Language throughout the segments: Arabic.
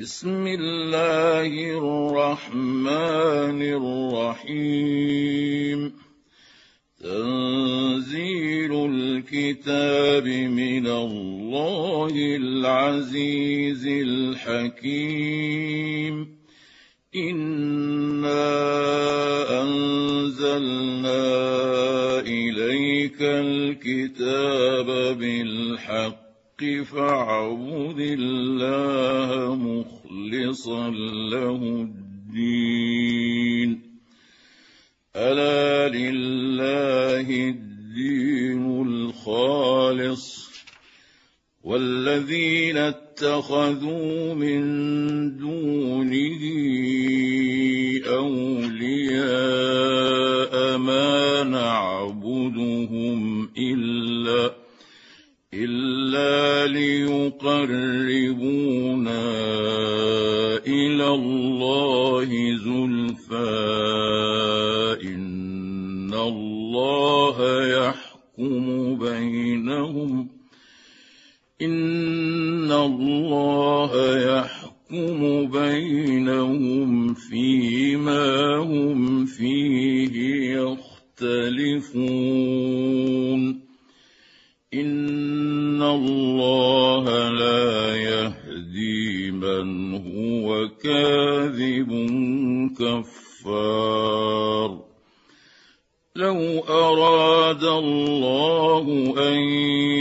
بسم الله الرحمن الرحيم. تنزيل الكتاب من الله العزيز الحكيم. إنا أنزلنا إليك الكتاب بالحق. فاعبد الله مخلصا له الدين. ألا لله الدين الخالص. والذين اتخذوا من دونه أولياء ما نعبدهم إلا إلا ليقربونا إلى الله زلفى إن الله يحكم بينهم إن الله يحكم بينهم فيما هم فيه يختلفون الله لا يهدي من هو كاذب كفار. لو أراد الله أن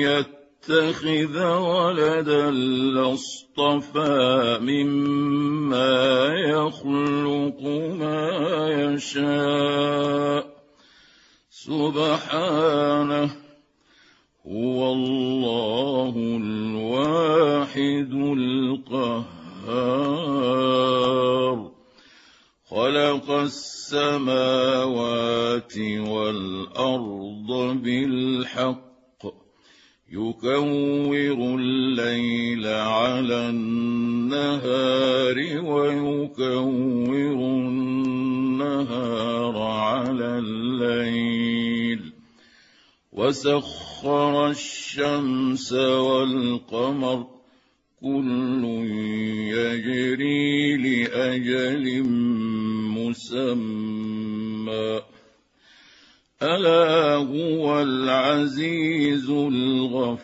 يتخذ ولدا لاصطفى مما يخلق ما يشاء. سبحانه هو الله الواحد القهار. خلق السماوات والأرض بالحق يكور الليل على النهار ويكور النهار على الليل. وسخر الشمس والقمر كل يجري لأجل مسمى. ألا هو العزيز الغفار.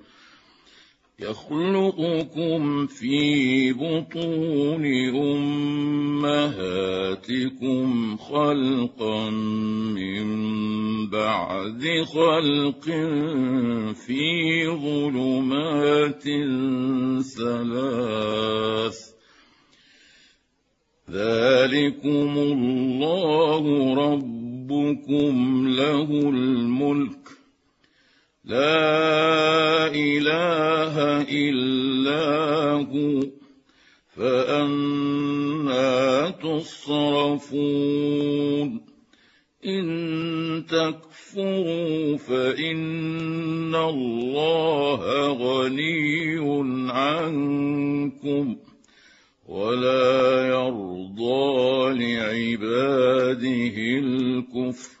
يخلقكم في بطون أمهاتكم خلقا من بعد خلق في ظلمات ثلاث. ذلكم الله ربكم له الملك لا إله إلا هو فأنا تصرفون. إن تكفروا فإن الله غني عنكم ولا يرضى لعباده الكفر.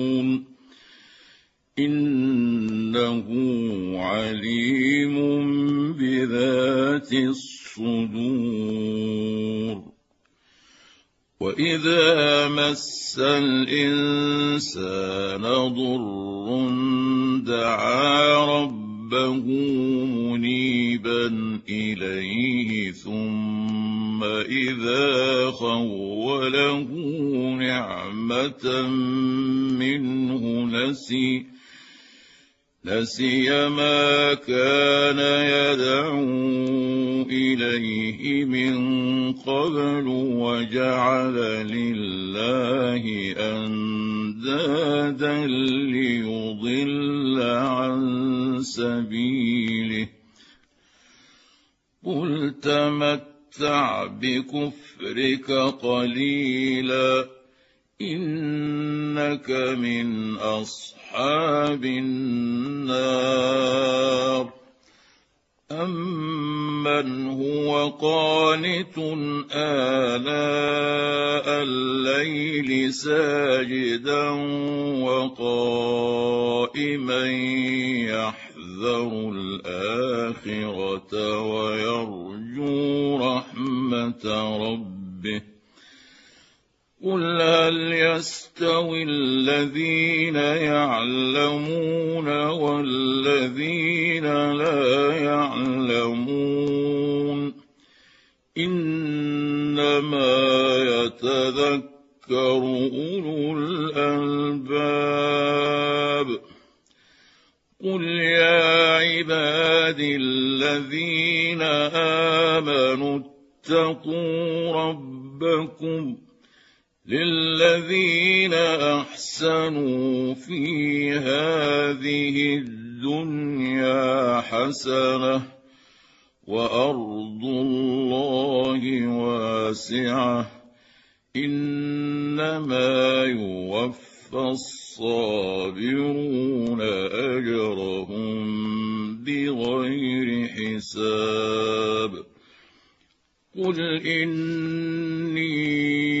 إنه عليم بذات الصدور. وإذا مس الإنسان ضر دعا ربه منيبا إليه ثم إذا خوله نعمة منه نسي نسي ما كان يدعو إليه من قبل وجعل لله أندادا ليضل عن سبيله. قل تمتع بكفرك قليلا. إنك من أصحاب النار. أمن هو قانت آلاء الليل ساجدا وقائما يحذر الآخرة ويرجو رحمة ربه. قل هل يستوي الذين يعلمون والذين لا يعلمون انما يتذكر اولو الالباب قل يا عبادي الذين امنوا اتقوا ربكم للذين احسنوا في هذه الدنيا حسنه وارض الله واسعه انما يوفى الصابرون اجرهم بغير حساب قل اني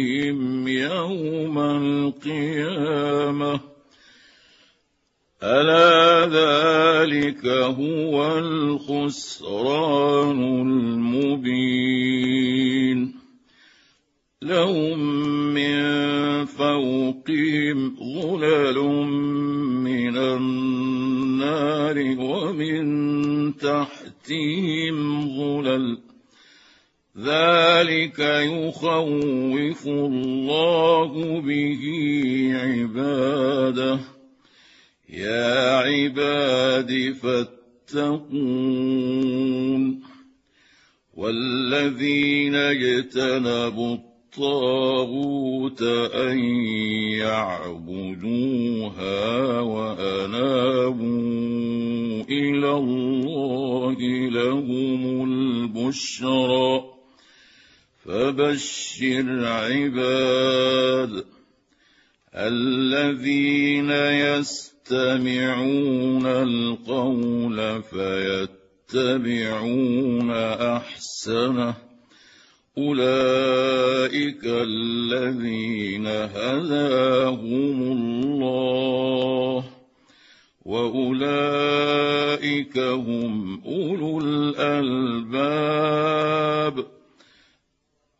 يوم القيامة. ألا ذلك هو الخسران المبين. لهم من فوقهم ظلل من النار ومن تحتهم ظلل ذلك يخوف الله به عباده. يا عباد فاتقون. والذين اجتنبوا الطاغوت أن يعبدوها وأنابوا إلى الله لهم البشرى. فبشر عباد الذين يستمعون القول فيتبعون أحسنه أولئك الذين هداهم الله وأولئك هم أولو الألباب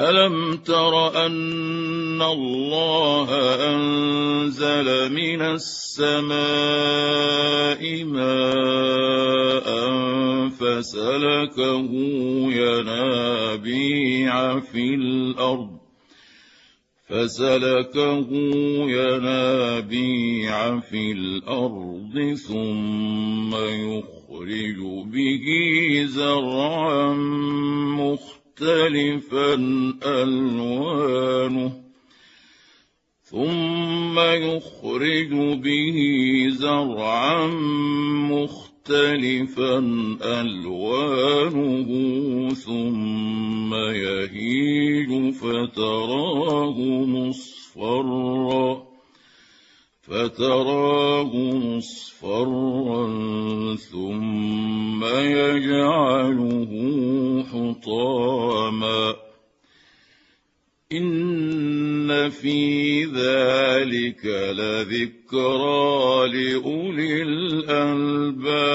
ألم تر أن الله أنزل من السماء ماء فسلكه ينابيع في الأرض فسلكه ينابيع في الأرض ثم يخرج به زرعا مختلفا ألوانه ثم يخرج به زرعا مختلفا ألوانه ثم يهيج فتراه مصفرا. فتراه مصفرا ثم يجعله حطاما. إن في ذلك لذكرى لأولي الألباب.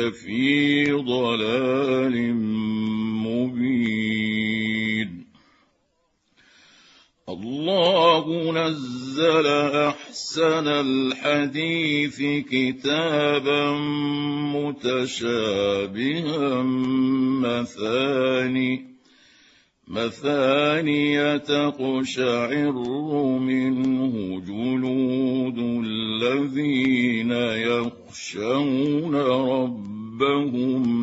اولئك في ضلال مبين. الله نزل أحسن الحديث كتابا متشابها مثاني مثانية تقشعر منه جلود الذين يخشون ربهم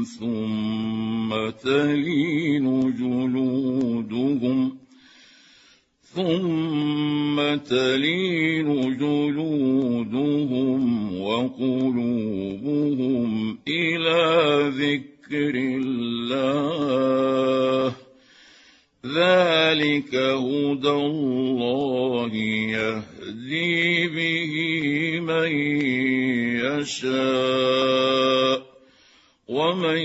ثم تلين جلودهم ثم تلين جلودهم وقلوبهم إلى ذكر الله. ذلك هدى الله يهدي به من يشاء. ومن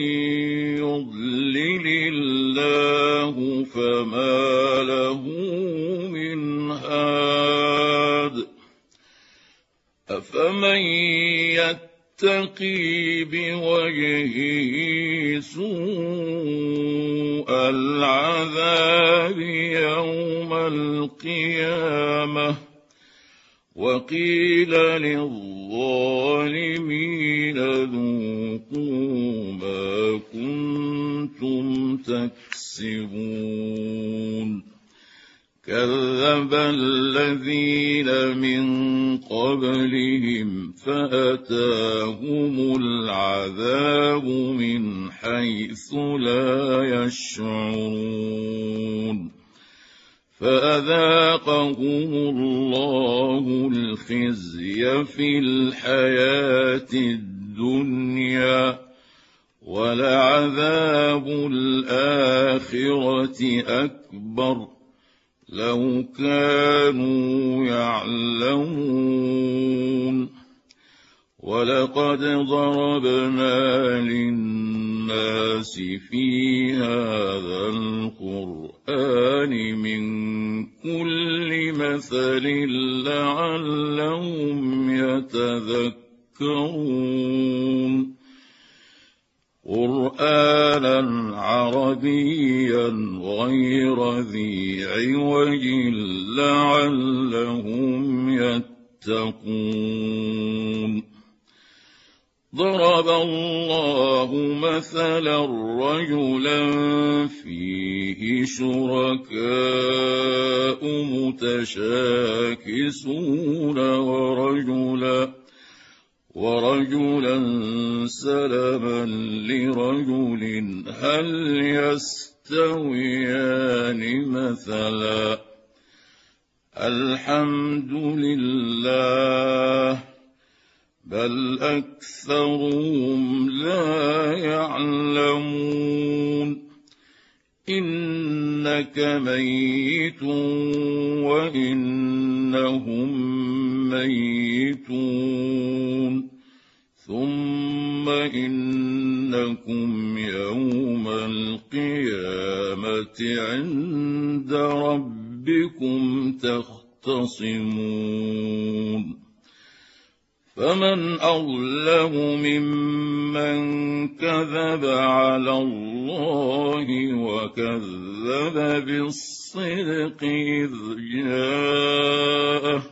يضلل الله فما له من هاد. أفمن يتقي بوجهه سوء العذاب يوم القيامة وقيل للظالمين ذوقوا ما كنتم تكسبون كذب الذين من قبلهم فاتاهم العذاب من حيث لا يشعرون فاذاقهم الله الخزي في الحياة الدنيا ولعذاب الآخرة أكبر لو كانوا يعلمون ولقد ضربنا للناس في هذا القرآن من كل مثل لعلهم يتذكرون قرآنا عربيا غير ذي عوج لعلهم يتقون. ضرب الله مثلا رجلا فيه شركاء متشاكسون ورجلا ورجلا سلما لرجل هل يستويان مثلا؟ الحمد لله بل أكثرهم لا يعلمون. إنك ميت وإنهم ميتون ثم إنكم يوم القيامة عند ربكم تختصمون. فمن أظلم ممن كذب على الله وكذب بالصدق إذ جاءه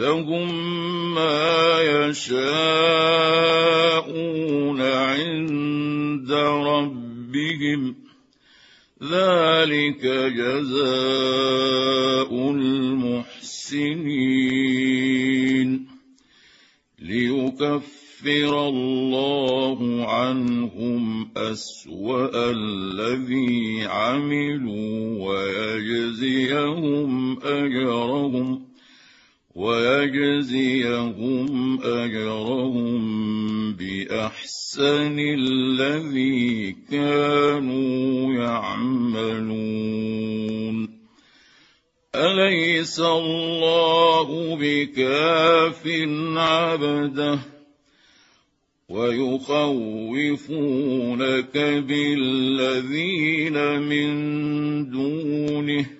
لهم ما يشاءون عند ربهم. ذلك جزاء المحسنين. ليكفر الله عنهم أسوأ الذي عملوا ويجزيهم أجرهم. ويجزيهم أجرهم بأحسن الذي كانوا يعملون. أليس الله بكاف عبده؟ ويخوفونك بالذين من دونه.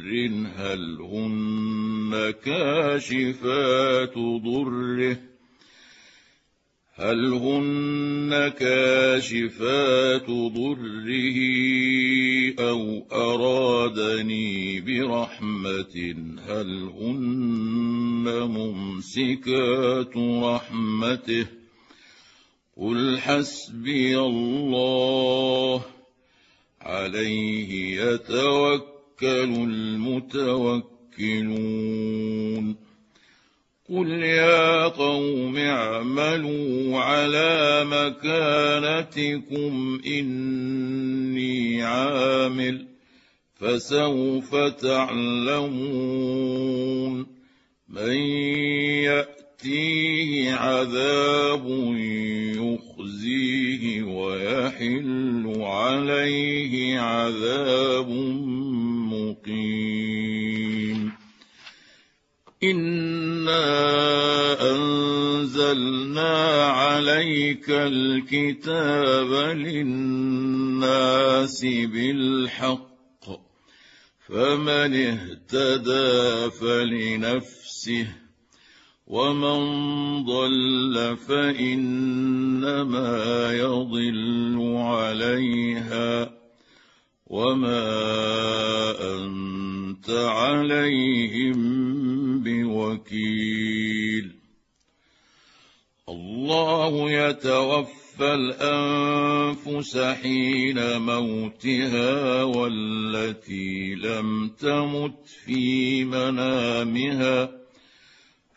هل هن كاشفات ضره هل هن كاشفات ضره أو ارادني برحمه هل هن ممسكات رحمته قل حسبي الله عليه يتوكل المتوكلون. قل يا قوم اعملوا على مكانتكم إني عامل فسوف تعلمون. من يأتيه عذاب يخزيه ويحل عليه عذاب انا انزلنا عليك الكتاب للناس بالحق فمن اهتدى فلنفسه ومن ضل فانما يضل عليها وما انت عليهم بوكيل الله يتوفى الأنفس حين موتها والتي لم تمت في منامها.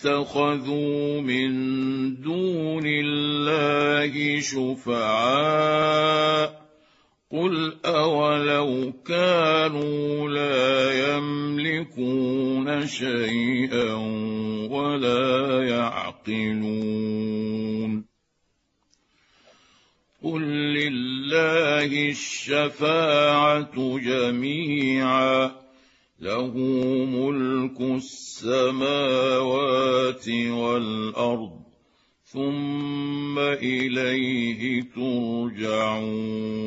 اتخذوا من دون الله شفعاء قل أولو كانوا لا يملكون شيئا ولا يعقلون قل لله الشفاعة جميعا له ملك السماوات والأرض ثم إليه ترجعون.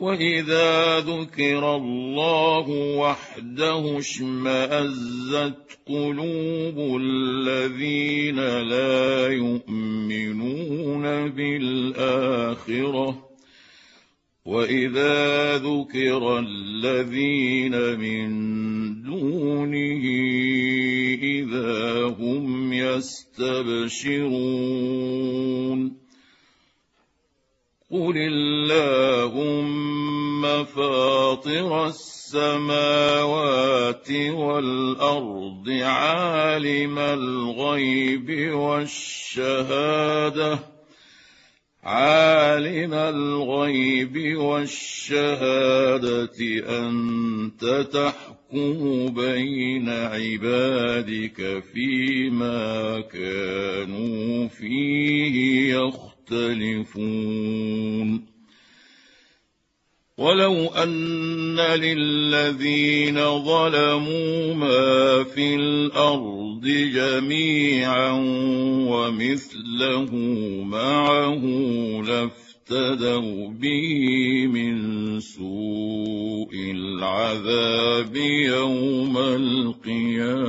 وإذا ذكر الله وحده اشمأزت قلوب الذين لا يؤمنون بالآخرة. واذا ذكر الذين من دونه اذا هم يستبشرون قل اللهم فاطر السماوات والارض عالم الغيب والشهاده عالم الغيب والشهادة أنت تحكم بين عبادك فيما كانوا فيه يختلفون. ولو أن للذين ظلموا ما في الأرض جميعا ومثله معه لافتدوا به من سوء العذاب يوم القيامة.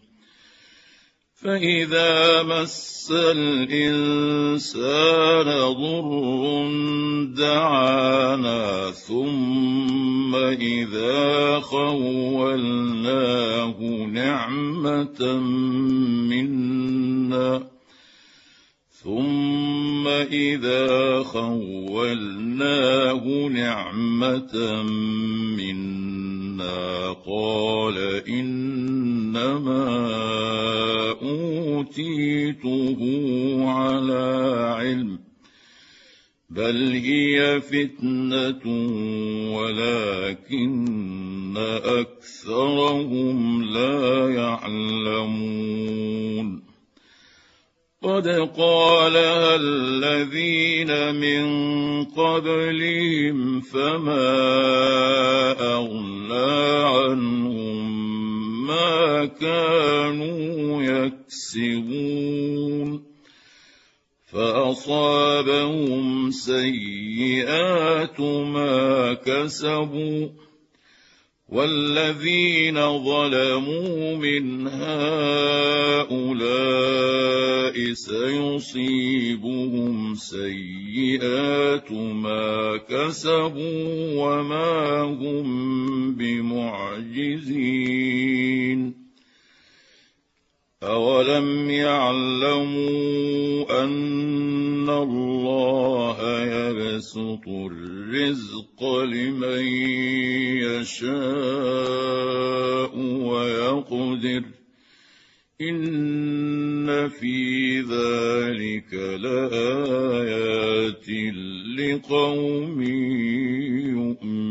فإذا مس الإنسان ضر دعانا ثم إذا خولناه نعمة منا ثم إذا خولناه نعمة منا قال إنما أوتيته على علم بل هي فتنة ولكن أكثرهم لا يعلمون. قد قالها الذين من قبلهم فما أغنى عنهم ما كانوا يكسبون. فأصابهم سيئات ما كسبوا. والذين ظلموا من هؤلاء سيصيبهم سيئات ما كسبوا وما هم بمعجزين. أولم يعلموا أن الله يبسط الرزق لمن يشاء ويقدر ان في ذلك لايات لقوم يؤمنون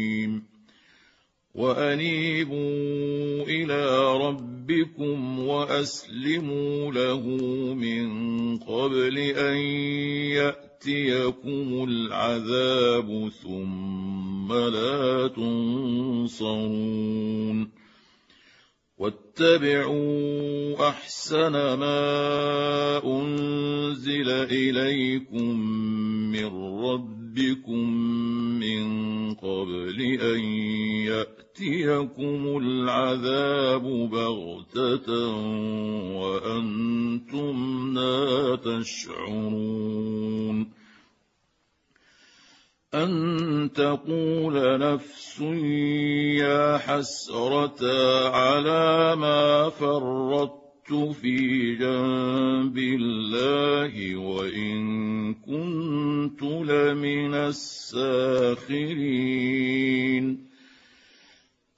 وأنيبوا إلى ربكم وأسلموا له من قبل أن يأتيكم العذاب ثم لا تنصرون واتبعوا أحسن ما أنزل إليكم من ربكم من قبل أن يأتيكم العذاب بغتة وأنتم لا تشعرون أن تقول نفس يا حسرة على ما فرطت في جنب الله وإن كنت لمن الساخرين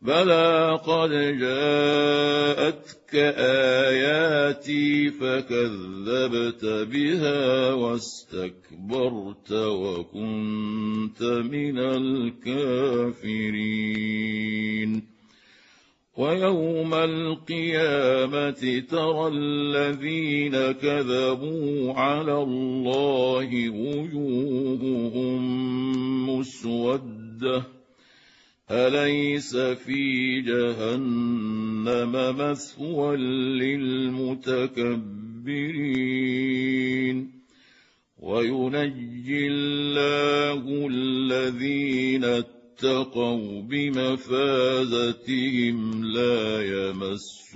بلى قد جاءتك آياتي فكذبت بها واستكبرت وكنت من الكافرين. ويوم القيامة ترى الذين كذبوا على الله وجوههم مسودة. أليس في جهنم مثوى للمتكبرين؟ وينجي الله الذين اتقوا بمفازتهم لا يمسهم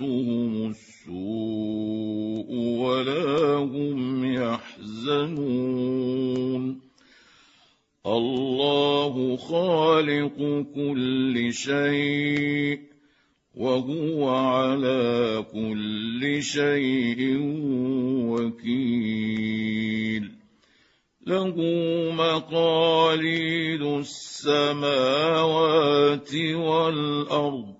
شيء وهو على كل شيء وكيل. له مقاليد السماوات والأرض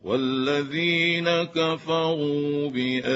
والذين كفروا بايات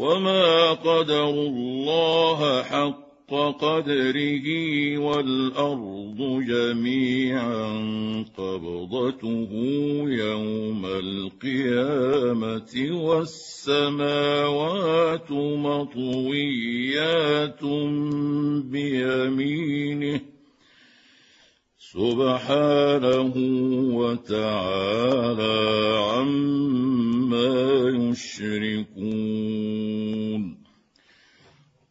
وما قدروا الله حق قدره والارض جميعا قبضته يوم القيامه والسماوات مطويات بيمينه سبحانه وتعالى عما يشركون.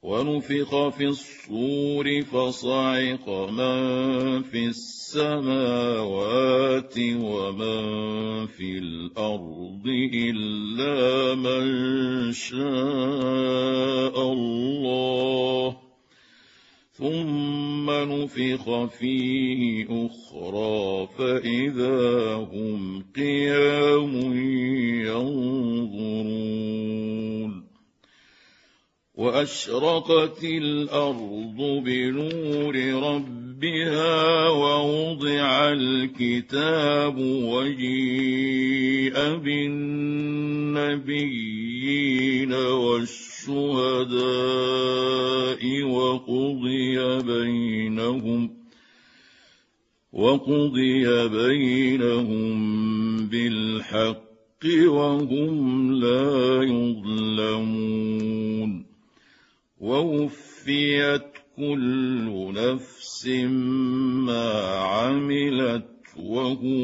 ونفخ في الصور فصعق من في السماوات ومن في الأرض إلا من شاء الله. ثم نفخ فيه أخرى فإذا هم قيام ينظرون وأشرقت الأرض بنور ربها ووضع الكتاب وجيء بالنبيين والشهداء وقضي بينهم وقضي بينهم بالحق وهم لا يظلمون. ووفيت كل نفس ما عملت وهو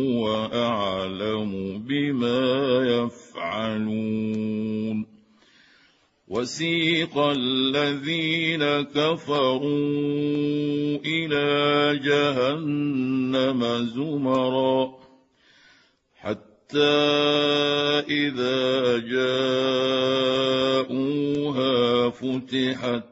وسيق الذين كفروا إلى جهنم زمرا. حتى إذا جاءوها فتحت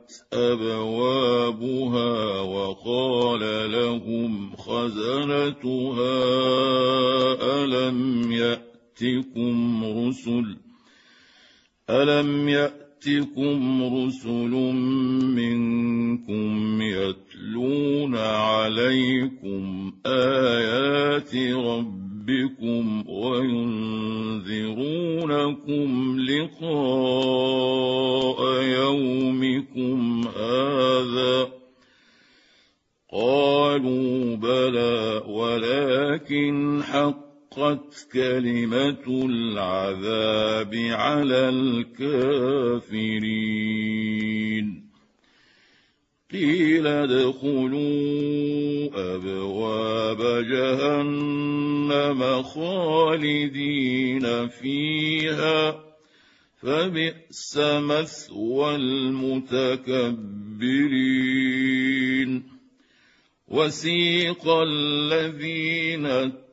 كلمه العذاب على الكافرين. قيل ادخلوا أبواب جهنم خالدين فيها. فبئس مثوى المتكبرين. وسيق الذين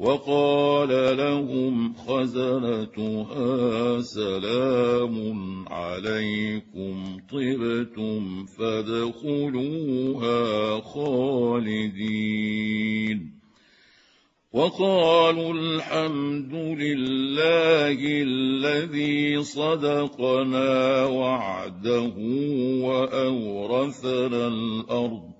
وقال لهم خزنتها سلام عليكم طبتم فادخلوها خالدين. وقالوا الحمد لله الذي صدقنا وعده وأورثنا الأرض